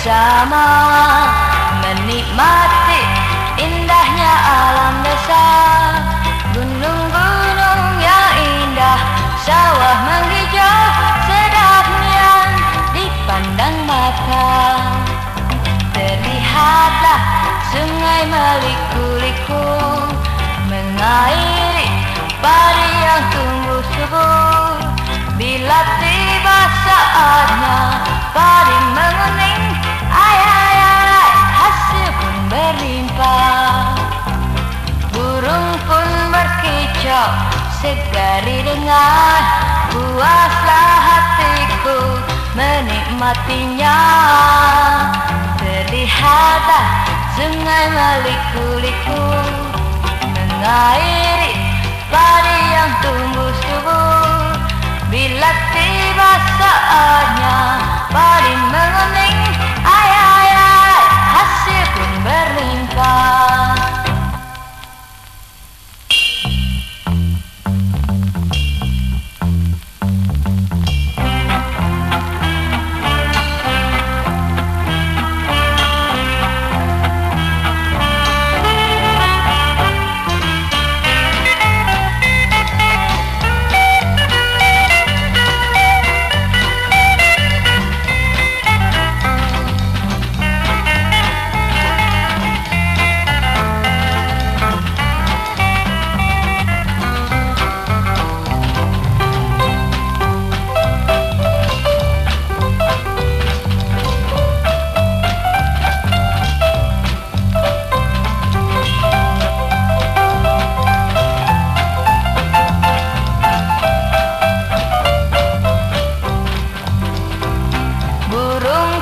bersama. Menikmati indahnya alam desa. Gunung-gunung yang indah Sawah menghijau sedapnya Dipandang mata. Terlihatlah sungai meliku-liku Mengairi segari dengar Puaslah hatiku menikmatinya. Terlihatlah sungai meliku-liku Mengairi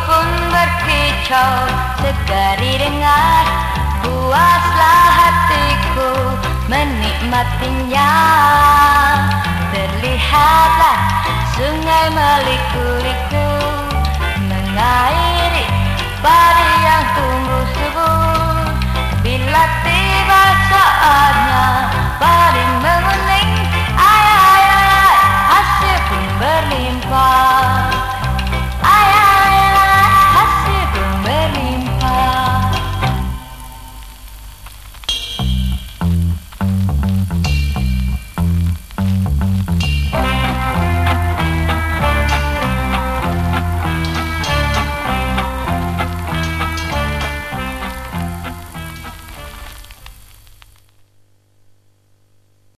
pun berkicau Segari dengar Puaslah hatiku Menikmatinya Terlihatlah Sungai meliku-liku Mengairi Padi